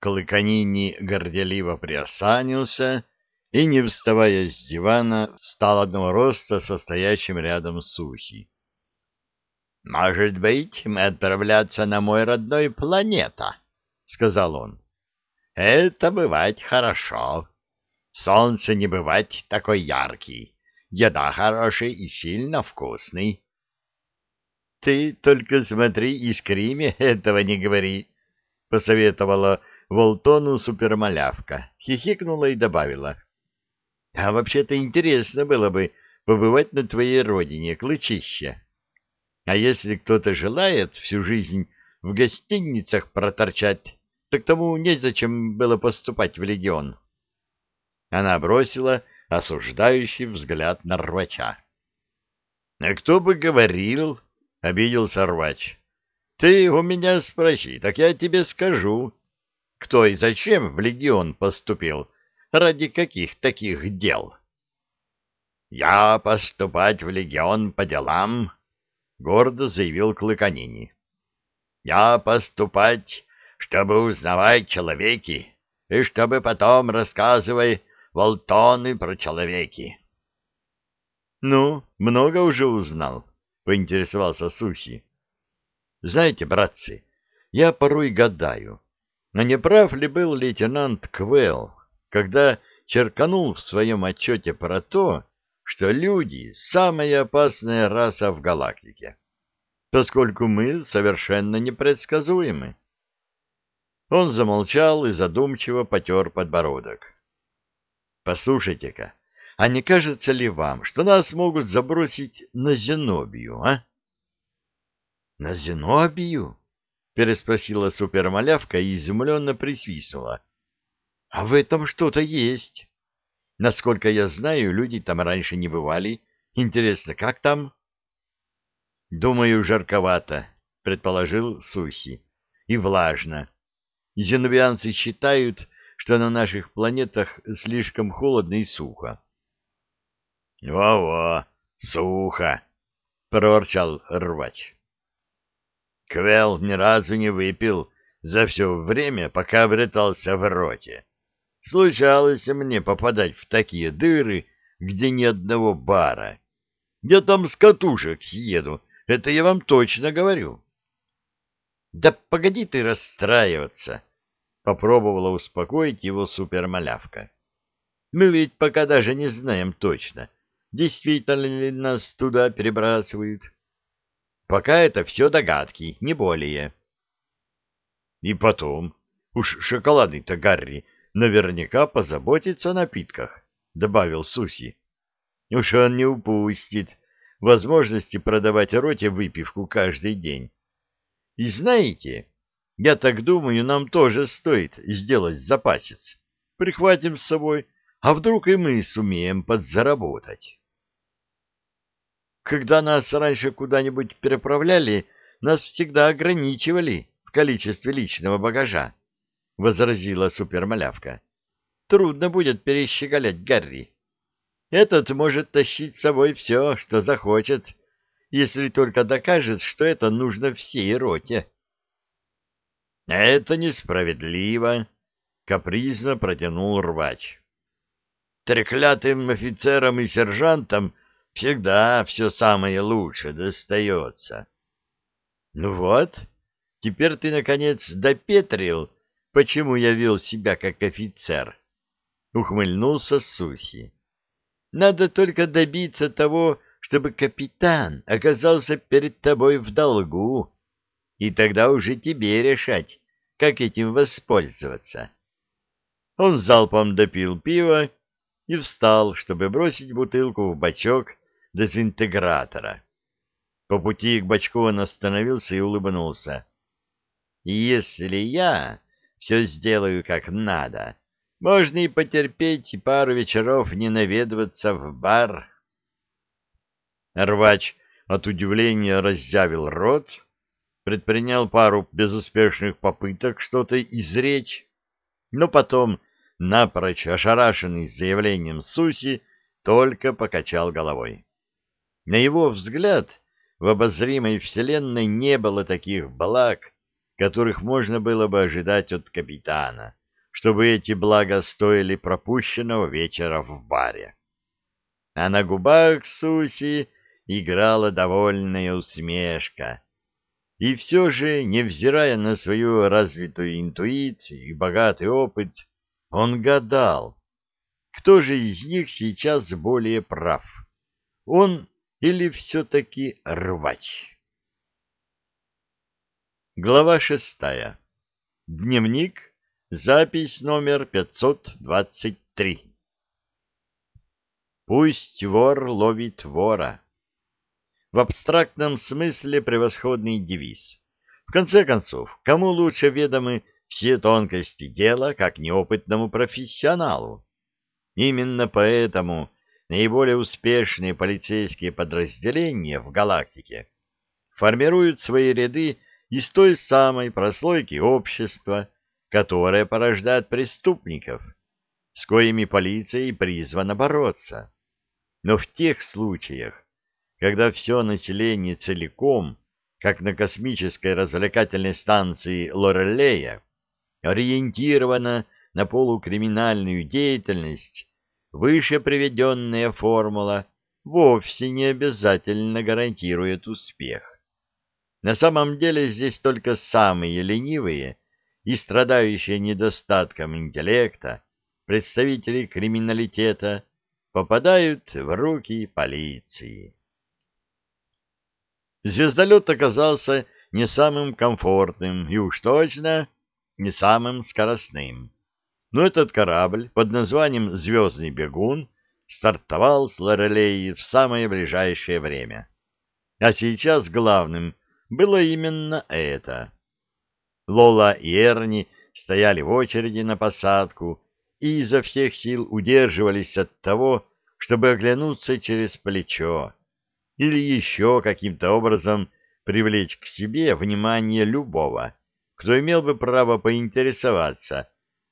Клыканини горделиво приосанился и, не вставая с дивана, стал одного роста состоящим рядом с Сухи. — Может быть, мы отправляться на мой родной планета, — сказал он. — Это бывать хорошо. Солнце не бывать такой яркий, еда хорошая и сильно вкусный. — Ты только смотри и скриме этого не говори, — посоветовала Волтону супермалявка, хихикнула и добавила. — А вообще-то интересно было бы побывать на твоей родине, Клычище. А если кто-то желает всю жизнь в гостиницах проторчать, так тому незачем было поступать в легион. Она бросила осуждающий взгляд на рвача. — А кто бы говорил, — обиделся рвач. — Ты у меня спроси, так я тебе скажу, кто и зачем в легион поступил, ради каких таких дел. — Я поступать в легион по делам, гордо заявил Клыканини. «Я поступать, чтобы узнавать человеки, и чтобы потом рассказывать волтоны про человеки». «Ну, много уже узнал», — поинтересовался Сухи. «Знаете, братцы, я порой гадаю, а не прав ли был лейтенант Квелл, когда черканул в своем отчете про то, что люди — самая опасная раса в галактике, поскольку мы совершенно непредсказуемы. Он замолчал и задумчиво потер подбородок. — Послушайте-ка, а не кажется ли вам, что нас могут забросить на Зенобию, а? — На Зенобию? — переспросила супермалявка и изумленно присвистнула. — А в этом что-то есть. Насколько я знаю, люди там раньше не бывали. Интересно, как там? — Думаю, жарковато, — предположил Сухи. — И влажно. Зенобианцы считают, что на наших планетах слишком холодно и сухо. «Во — Во-во, сухо, — проворчал рвач. Квел ни разу не выпил за все время, пока вретался в роте. Случалось мне попадать в такие дыры, где ни одного бара. Я там с катушек съеду, это я вам точно говорю. — Да погоди ты расстраиваться, — попробовала успокоить его супермалявка. — Мы ведь пока даже не знаем точно, действительно ли нас туда перебрасывают. Пока это все догадки, не более. — И потом, уж шоколадный-то Гарри наверняка позаботится о напитках, — добавил Суси. Уж он не упустит возможности продавать роте выпивку каждый день. И знаете, я так думаю, нам тоже стоит сделать запасец. Прихватим с собой, а вдруг и мы сумеем подзаработать. Когда нас раньше куда-нибудь переправляли, нас всегда ограничивали в количестве личного багажа возразила супермалявка. Трудно будет перещеголять Гарри. Этот может тащить с собой все, что захочет, если только докажет, что это нужно всей роте. — Это несправедливо, — капризно протянул рвач. — Треклятым офицерам и сержантам всегда все самое лучшее достается. — Ну вот, теперь ты, наконец, допетрил, почему я вел себя как офицер. Ухмыльнулся Сухи. Надо только добиться того, чтобы капитан оказался перед тобой в долгу, и тогда уже тебе решать, как этим воспользоваться. Он залпом допил пиво и встал, чтобы бросить бутылку в бачок дезинтегратора. По пути к бачку он остановился и улыбнулся. «Если я все сделаю как надо. Можно и потерпеть, пару вечеров не наведываться в бар. Рвач от удивления разъявил рот, предпринял пару безуспешных попыток что-то изречь, но потом, напрочь ошарашенный заявлением Суси, только покачал головой. На его взгляд, в обозримой вселенной не было таких благ, которых можно было бы ожидать от капитана, чтобы эти блага стоили пропущенного вечера в баре. А на губах Суси играла довольная усмешка. И все же, невзирая на свою развитую интуицию и богатый опыт, он гадал, кто же из них сейчас более прав, он или все-таки рвач. Глава шестая. Дневник. Запись номер 523. Пусть вор ловит вора. В абстрактном смысле превосходный девиз. В конце концов, кому лучше ведомы все тонкости дела, как неопытному профессионалу? Именно поэтому наиболее успешные полицейские подразделения в галактике формируют свои ряды из той самой прослойки общества, которая порождает преступников, с коими полиция и призвана бороться. Но в тех случаях, когда все население целиком, как на космической развлекательной станции Лорелея, ориентировано на полукриминальную деятельность, выше приведенная формула вовсе не обязательно гарантирует успех. На самом деле здесь только самые ленивые и страдающие недостатком интеллекта представители криминалитета попадают в руки полиции. Звездолет оказался не самым комфортным и уж точно не самым скоростным. Но этот корабль под названием «Звездный бегун» стартовал с Лорелеи в самое ближайшее время. А сейчас главным было именно это. Лола и Эрни стояли в очереди на посадку и изо всех сил удерживались от того, чтобы оглянуться через плечо или еще каким-то образом привлечь к себе внимание любого, кто имел бы право поинтересоваться,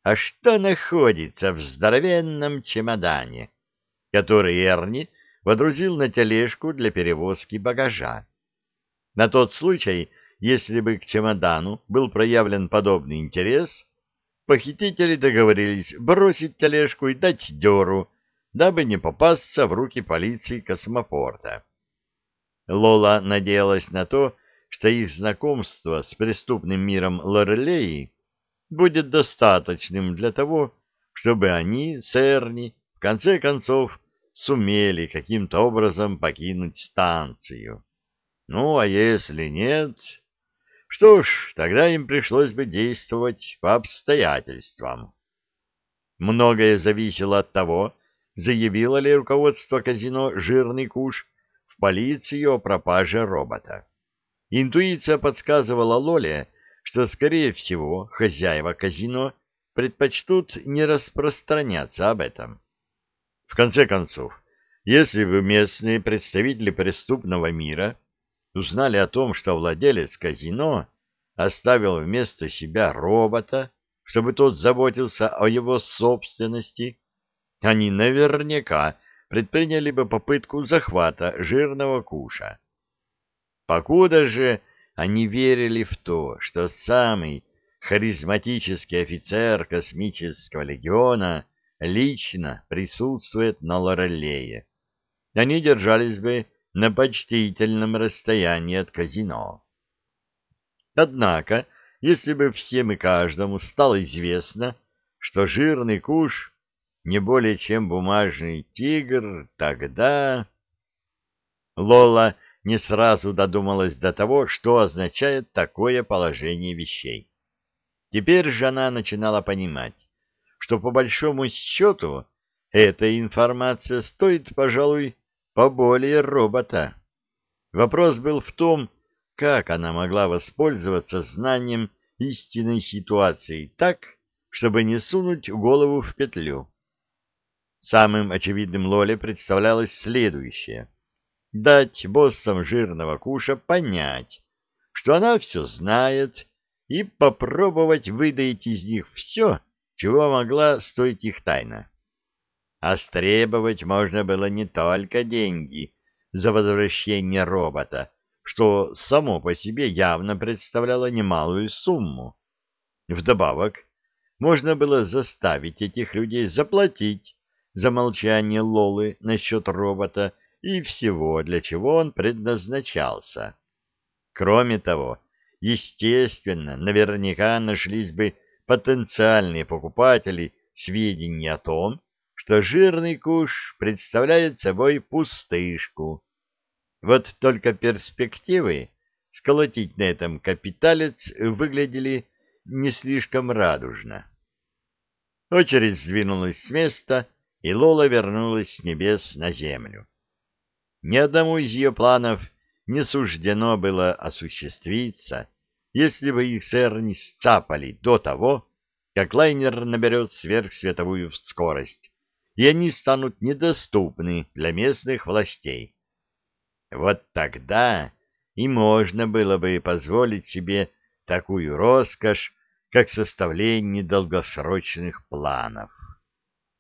а что находится в здоровенном чемодане, который Эрни водрузил на тележку для перевозки багажа. На тот случай, если бы к чемодану был проявлен подобный интерес, похитители договорились бросить тележку и дать дёру, дабы не попасться в руки полиции космопорта. Лола надеялась на то, что их знакомство с преступным миром Лорелеи будет достаточным для того, чтобы они с Эрни в конце концов сумели каким-то образом покинуть станцию. Ну, а если нет... Что ж, тогда им пришлось бы действовать по обстоятельствам. Многое зависело от того, заявило ли руководство казино «Жирный куш» в полицию о пропаже робота. Интуиция подсказывала Лоле, что, скорее всего, хозяева казино предпочтут не распространяться об этом. В конце концов, если бы местные представители преступного мира узнали о том, что владелец казино оставил вместо себя робота, чтобы тот заботился о его собственности, они наверняка предприняли бы попытку захвата жирного куша. Покуда же они верили в то, что самый харизматический офицер космического легиона лично присутствует на Лорелее, они держались бы на почтительном расстоянии от казино. Однако, если бы всем и каждому стало известно, что жирный куш не более чем бумажный тигр, тогда... Лола не сразу додумалась до того, что означает такое положение вещей. Теперь же она начинала понимать, что по большому счету эта информация стоит, пожалуй, поболее робота. Вопрос был в том, как она могла воспользоваться знанием истинной ситуации так, чтобы не сунуть голову в петлю. Самым очевидным Лоле представлялось следующее. Дать боссам жирного куша понять, что она все знает, и попробовать выдать из них все, чего могла стоить их тайна. А можно было не только деньги за возвращение робота, что само по себе явно представляло немалую сумму. Вдобавок, можно было заставить этих людей заплатить за молчание Лолы насчет робота и всего, для чего он предназначался. Кроме того, естественно, наверняка нашлись бы потенциальные покупатели сведений о том, что жирный куш представляет собой пустышку. Вот только перспективы сколотить на этом капиталец выглядели не слишком радужно. Очередь сдвинулась с места, и Лола вернулась с небес на землю. Ни одному из ее планов не суждено было осуществиться, если бы их сэр не сцапали до того, как лайнер наберет сверхсветовую скорость, и они станут недоступны для местных властей. Вот тогда и можно было бы позволить себе такую роскошь, как составление долгосрочных планов.